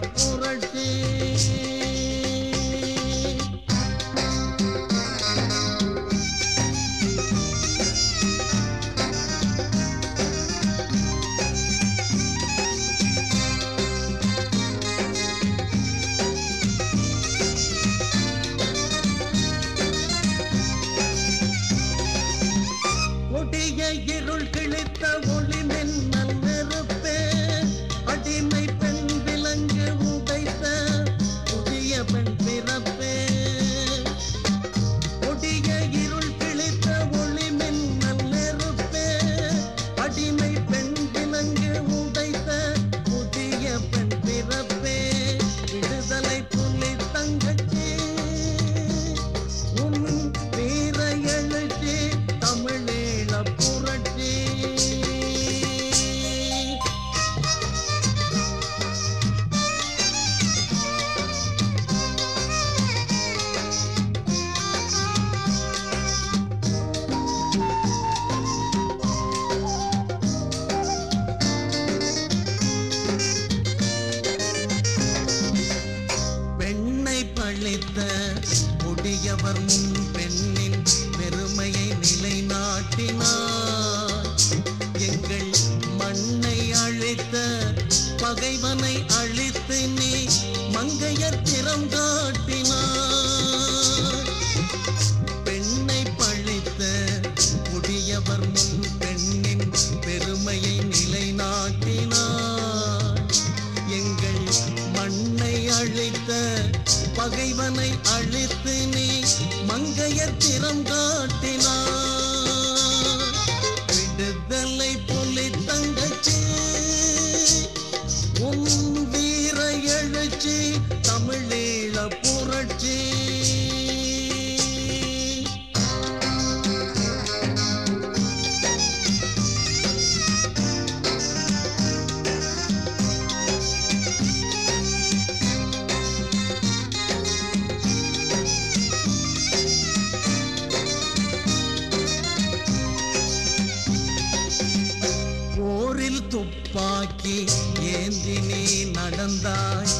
Pura பெண்ணின் பெருமையை நிலைநாட்டினார். எங்கள் மண்ணை அழித்த பகைவனை அழித்து நீ மங்கையர் திறம் காட்டினார். பெண்ணை பழித்த புதியவர் முன் பெண்ணின் பெருமையை நிலைநாட்டினார். இவனை அழித்து நீ மங்கையர் திறம் காட்டினார். விடுதலை புலி தங்கச்சி உன் நோக்கி ஏந்தி நீ நடந்தாய்.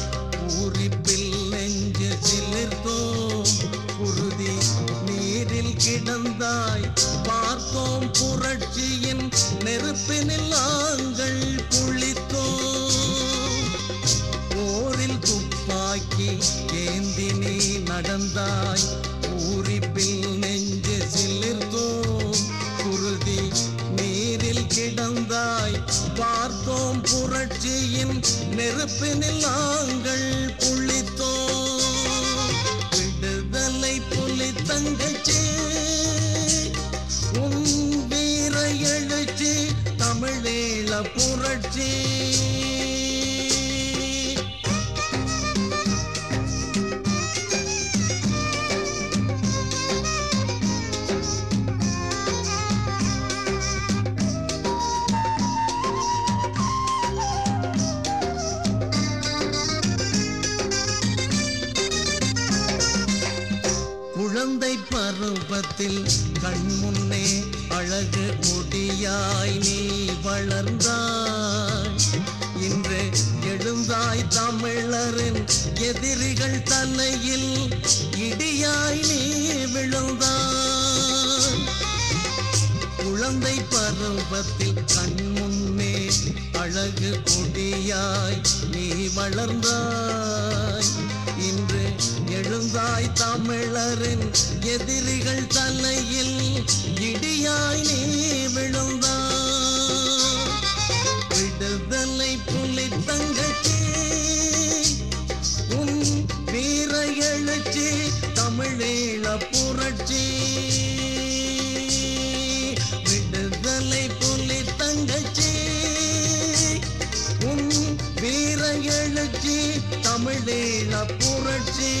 பூரிப்பில் நெஞ்சு சிலிர்த்தோம். குருதி நீரில் கிடந்தாய். பார்த்தோம் புரட்சியின் நெருப்பினில் ஆங்கள் குளித்தோம் போரில் துப்பாக்கி ஏந்தி நீ நடந்தாய். பூரிப்பில் நெருப்பினில் நாங்கள் குளித்தோம் விடுதலை புலி தங்கச்சி உன் வீர எழுச்சி தமிழீழ புரட்சி. பருவத்தில் கண்முன்னே அழகு கொடியாய் நீ வளர்ந்தாய். இன்று எழுந்தாய் தமிழரின் எதிரிகள் தலையில் இடியாய் நீ விழுந்தாய். குழந்தை பருவத்தில் கண்முன்னே அழகு கொடியாய் நீ வளர்ந்தாய். இன்று எழுந்தாய் தமிழரின் எதிரிகள் தலையில் தமிழீழ புரட்சி.